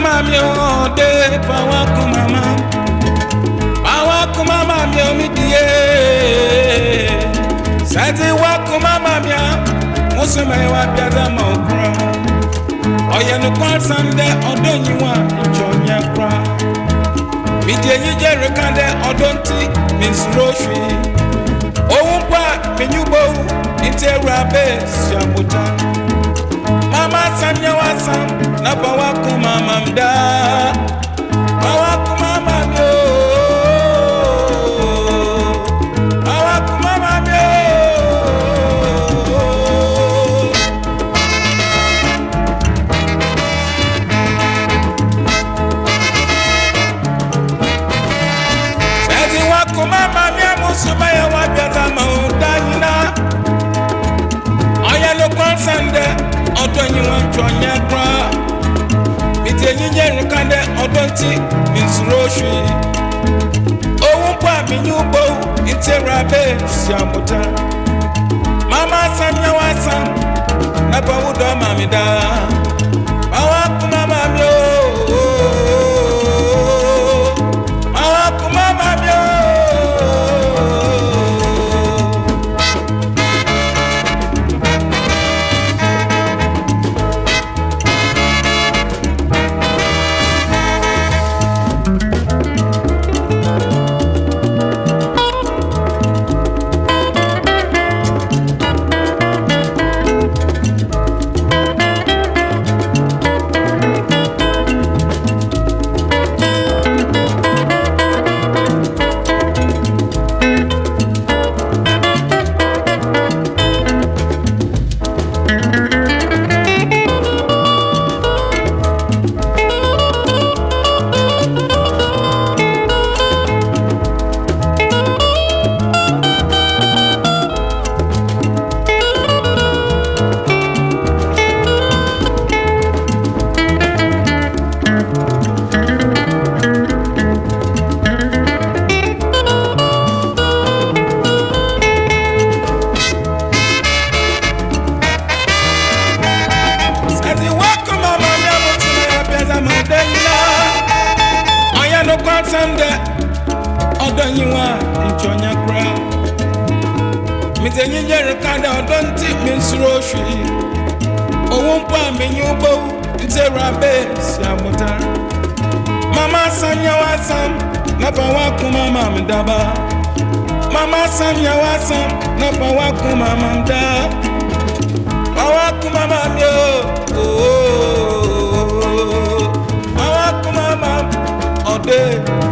mama mi o de fawa ku mama fawa ku mama mi o mi die sati wa ku mama mi a musume wa bi ada ma okura ọyẹnu kwan sande ọdọ yin wa ìjọ yẹn kura mìdí èyí jẹ ìrìnká dẹ ọdọ ntí mi nsúrò òṣù òun pa mìnyúgbò ntí ewúrẹ abẹ sí àbújá mama sam yẹn wa sam nàbọ. wakoma mia musuma ya wabiata mautana ayalo kwansande ọdọnyi wọn twọnyẹ kura mìtì enyinye nìkandẹ ọdọntì mìsúrò oṣù yìí owó mpọ àmìyí ugbó ntì ewúrẹ bẹẹ si àmúta mama asan yẹn wá asan nàbẹwò dọ mi daa. mitenyi nyere kada ọdọ ntị mi nsuru oshi owu mkpa menye ugbo nteru abe si amụta mama na sam napawa kuma m daba mama na sam napawa kuma mam da awa kuma mam yo ooo awa kuma mam ọdee.